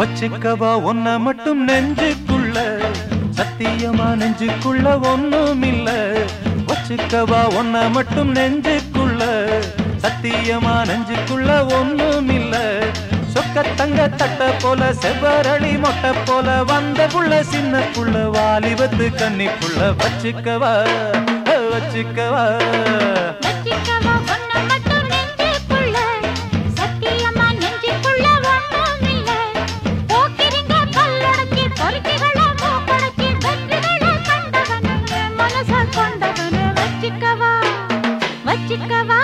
வச்சுக்கவா ஒன்ன மட்டும் நெஞ்சுக்குள்ள. சத்தியமா நெஞ்சுக்குள்ள ஒன்னும் இல்ல வச்சுக்கவா ஒன்ன மட்டும் நெஞ்சுக்குள்ள. சத்தியமா நெஞ்சுக்குள்ள ஒன்னும் இல்ல சொக்க தங்க தட்ட போல செவ்வரளி மொட்டை போல வந்த புள்ள சின்ன புள்ள வாலிபத்து கன்னிக்குள்ள வச்சுக்கவா. வச்சுக்கவா கொண்டவனு வச்சிக்கவா வச்சிக்கவா.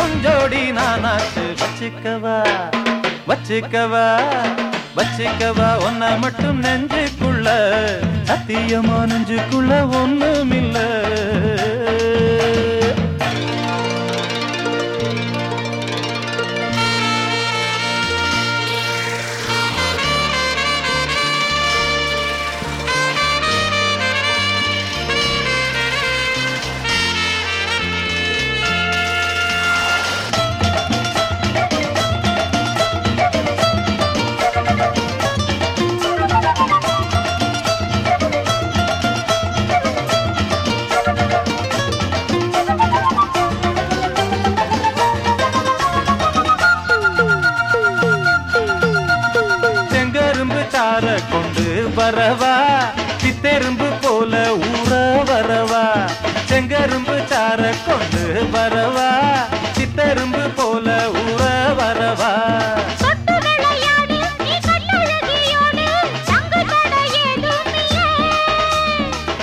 ராசாத்தி ஒஞ்சோடி நானாச்சு வச்சுக்கவா வச்சுக்கவா வச்சுக்கவா. ஒன்ன மட்டும் நெஞ்சுக்குள்ள சத்தியமா நெஞ்சுக்குள்ள ஒண்ணும் வர கொண்டு வரவா? பித்தெரும்பு போல ஊற வரவா? செங்கரும்பு சார கொண்டு வரவா? சித்தெரும்பு போல ஊற வரவா?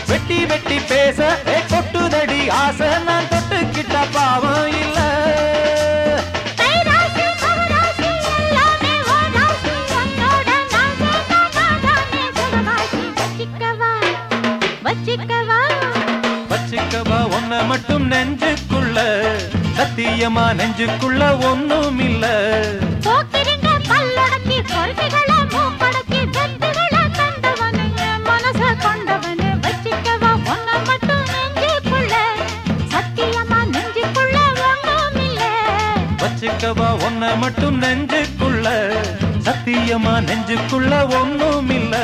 வெட்டி வெட்டி பேச கொட்டுதடி ஆசை வச்சிக்கவா வச்சுக்கவா ஒன்ன மட்டும் நெஞ்சுக்குள்ள. சத்தியமா நெஞ்சுக்குள்ள ஒண்ணும் இல்ல வச்சிக்கவா? ஒன்ன மட்டும் நெஞ்சுக்குள்ள. சத்தியமா நெஞ்சுக்குள்ள ஒன்றும் இல்லை வச்சுக்கவா ஒன்ன மட்டும் நெஞ்சுக்குள்ள. சத்தியமா நெஞ்சுக்குள்ள ஒண்ணும் இல்ல